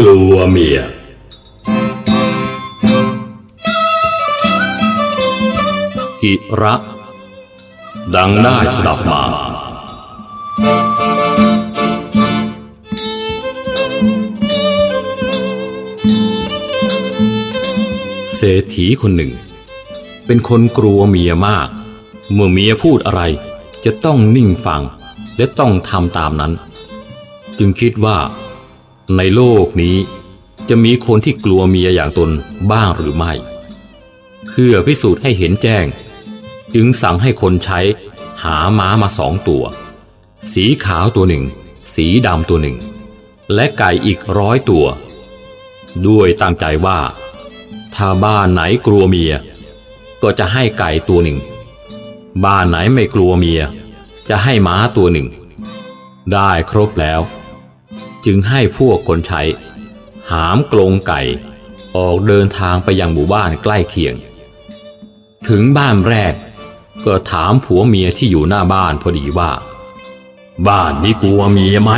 กลัวเมียกิระ ดังได้สดับมา เศรษฐีคนหนึ่ง เป็นคนกลัวเมียมาก เมื่อเมียพูดอะไร จะต้องนิ่งฟังและต้องทำตามนั้น จึงคิดว่า ในโลกนี้จะมีคนที่กลัวเมียอย่างตนบ้างหรือไม่ เพื่อพิสูจน์ให้เห็นแจ้ง จึงสั่งให้คนใช้หาม้ามาสองตัว สีขาวตัวหนึ่ง สีดำตัวหนึ่ง และไก่อีกร้อยตัว ด้วยตั้งใจว่า ถ้าบ้านไหนกลัวเมีย ก็จะให้ไก่ตัวหนึ่ง บ้านไหนไม่กลัวเมีย จะให้ม้าตัวหนึ่ง ได้ครบแล้ว จึงให้พวกคนใช้ หามกรงไก่ ออกเดินทางไปยังหมู่บ้านใกล้เคียง ถึงบ้านแรก ก็ถามผัวเมียที่อยู่หน้าบ้านพอดีว่า บ้านนี้กลัวเมียไหม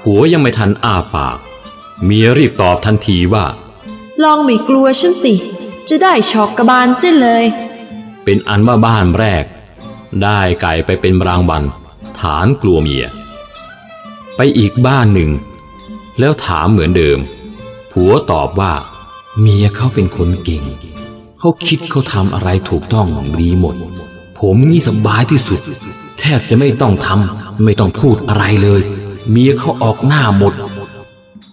ผัวยังไม่ทันอ้าปาก เมียรีบตอบทันทีว่า ลองไม่กลัวฉันสิ จะได้ชอกกระบาลเจ้เลย เป็นอันว่าบ้านแรก ได้ไก่ไปเป็นรางวัลฐานกลัวเมีย ไปอีกบ้านหนึ่ง แล้วถามเหมือนเดิม ผัวตอบว่าเมียเขาเป็นคนเก่ง เขาคิดเขาทำอะไรถูกต้องดีหมด ผมนี่สบายที่สุด แทบจะไม่ต้องทำไม่ต้องพูดอะไรเลย เมียเขาออกหน้าหมด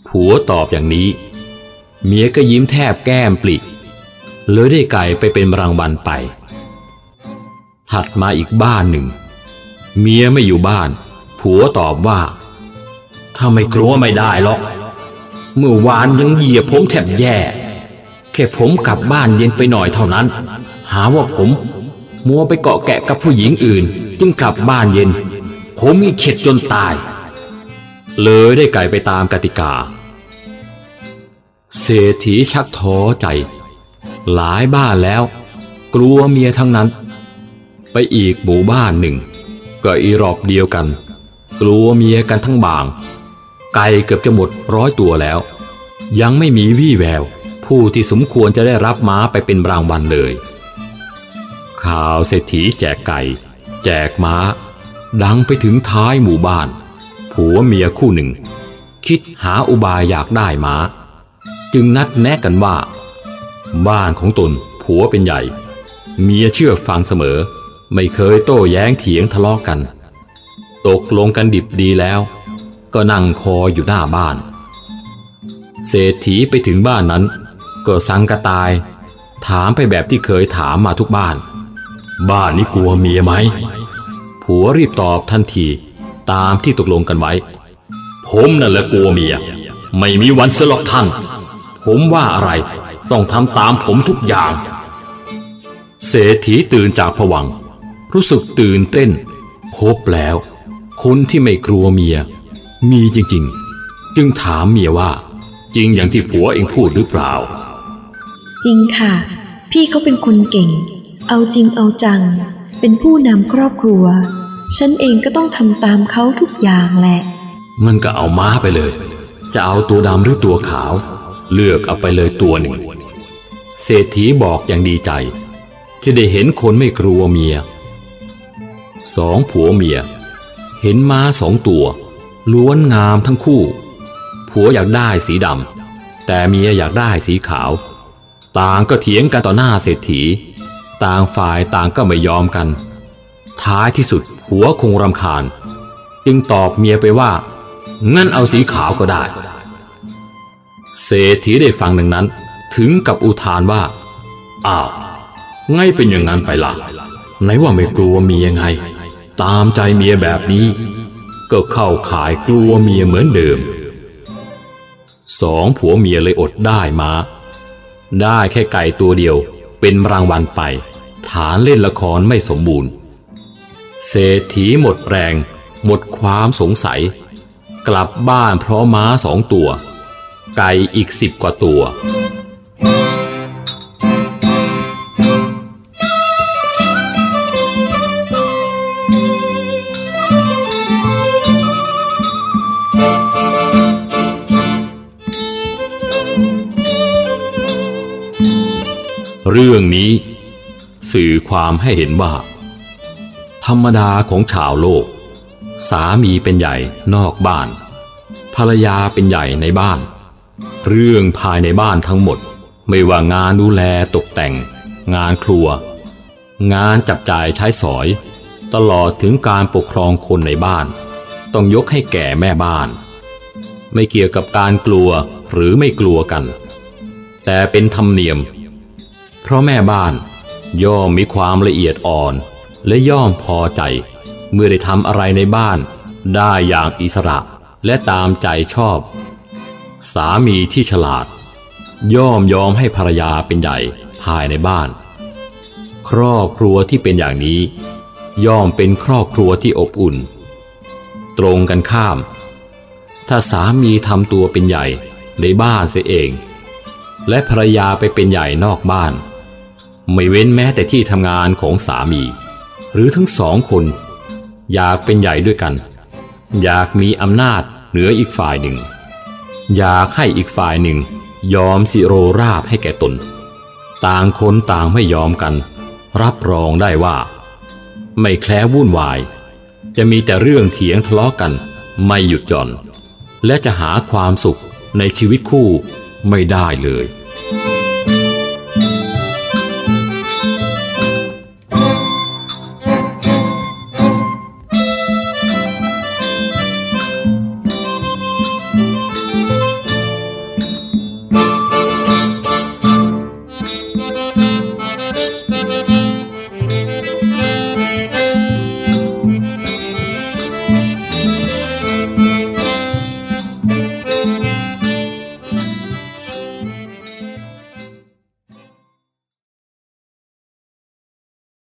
ผัวตอบอย่างนี้ เมียก็ยิ้มแทบแก้มปลิเลยได้ไก่ไปเป็นรางวัลไป ถัดมาอีกบ้านหนึ่ง เมียไม่อยู่บ้าน ผัวตอบว่า ถ้าไม่กลัวไม่ได้หรอก เมื่อวานยังเหยียบผมแทบแย่ แค่ผมกลับบ้านเย็นไปหน่อยเท่านั้น หาว่าผม มัวไปเกาะแกะกับผู้หญิงอื่น จึงกลับบ้านเย็น ผมมีเข็ดจนตาย เลยได้ไก่ไปตามกติกา เศรษฐีชักท้อใจ หลายบ้านแล้ว กลัวเมียทั้งนั้น ไปอีกหมู่บ้านหนึ่ง ก็อีรอบเดียวกัน กลัวเมียกันทั้งบาง ไก่เกือบจะหมดร้อยตัวแล้ว ยังไม่มีวี่แวว ผู้ที่สมควรจะได้รับม้าไปเป็นรางวัลเลย ข่าวเศรษฐีแจกไก่ แจกม้า ดังไปถึงท้ายหมู่บ้าน ผัวเมียคู่หนึ่ง คิดหาอุบายอยากได้ม้า จึงนัดแนะกันว่า บ้านของตนผัวเป็นใหญ่ เมียเชื่อฟังเสมอ ไม่เคยโต้แย้งเถียงทะเลาะกกัน ตกลงกันดิบดีแล้ว ก็นั่งคออยู่หน้าบ้าน เศรษฐีไปถึงบ้านนั้น ก็สังกระตาย ถามไปแบบที่เคยถามมาทุกบ้าน บ้านนี้กลัวเมียไหม ผัวรีบตอบทันทีตามที่ตกลงกันไว้ ผมนั่นแหละกลัวเมีย ไม่มีวันสลอกท่าน ผมว่าอะไรต้องทำตามผมทุกอย่าง เศรษฐีตื่นจากผวัง รู้สึกตื่นเต้น พบแล้ว คนที่ไม่กลัวเมีย มีจริงๆ จึงถามเมียว่า จริงอย่างที่ผัวเองพูดหรือเปล่า จริงค่ะ พี่เขาเป็นคนเก่ง เอาจริงเอาจัง เป็นผู้นำครอบครัว ฉันเองก็ต้องทำตามเขาทุกอย่างแหละ มันก็เอาม้าไปเลย จะเอาตัวดำหรือตัวขาว เลือกเอาไปเลยตัวหนึ่ง เศรษฐีบอกอย่างดีใจ ที่ได้เห็นคนไม่กลัวเมียสองผัวเมีย เห็นม้าสองตัว ล้วนงามทั้งคู่ ผัวอยากได้สีดำแต่เมียอยากได้สีขาว ต่างก็เถียงกันต่อหน้าเศรษฐี ต่างฝ่ายต่างก็ไม่ยอมกัน ท้ายที่สุดผัวคงรำคาญ จึงตอบเมียไปว่า งั้นเอาสีขาวก็ได้ เศรษฐีได้ฟังดังนั้น ถึงกับอุทานว่า อ้าวไงเป็นอย่างนั้นไปล่ะไหนว่าไม่กลัวเมียไง ตามใจเมียแบบนี้ ก็เข้าขายกลัวเมียเหมือนเดิม สองผัวเมียเลยอดได้มาได้แค่ไก่ตัวเดียวเป็นรางวัลไป ฐานเล่นละครไม่สมบูรณ์ เศรษฐีหมดแรง หมดความสงสัย กลับบ้านเพราะม้าสองตัว ไก่อีกสิบกว่าตัว เรื่องนี้สื่อความให้เห็นว่า ธรรมดาของชาวโลก สามีเป็นใหญ่นอกบ้าน ภรรยาเป็นใหญ่ในบ้าน เรื่องภายในบ้านทั้งหมด ไม่ว่างานดูแลตกแต่ง งานครัว งานจับจ่ายใช้สอย ตลอดถึงการปกครองคนในบ้าน ต้องยกให้แก่แม่บ้าน ไม่เกี่ยวกับการกลัวหรือไม่กลัวกัน แต่เป็นธรรมเนียม เพราะแม่บ้านย่อมมีความละเอียดอ่อน และย่อมพอใจ เมื่อได้ทำอะไรในบ้าน ได้อย่างอิสระและตามใจชอบ สามีที่ฉลาด ย่อมยอมให้ภรรยาเป็นใหญ่ภายในบ้าน ครอบครัวที่เป็นอย่างนี้ ย่อมเป็นครอบครัวที่อบอุ่น ตรงกันข้าม ถ้าสามีทำตัวเป็นใหญ่ในบ้านเสียเอง และภรรยาไปเป็นใหญ่นอกบ้าน ไม่เว้นแม้แต่ที่ทำงานของสามี หรือทั้งสองคน อยากเป็นใหญ่ด้วยกัน อยากมีอำนาจเหนืออีกฝ่ายหนึ่ง อยากให้อีกฝ่ายหนึ่ง ยอมสิโรราบให้แก่ตน ต่างคนต่างไม่ยอมกัน รับรองได้ว่า ไม่แคล้ววุ่นวาย จะมีแต่เรื่องเถียงทะเลาะกัน ไม่หยุดหย่อน และจะหาความสุขในชีวิตคู่ไม่ได้เลย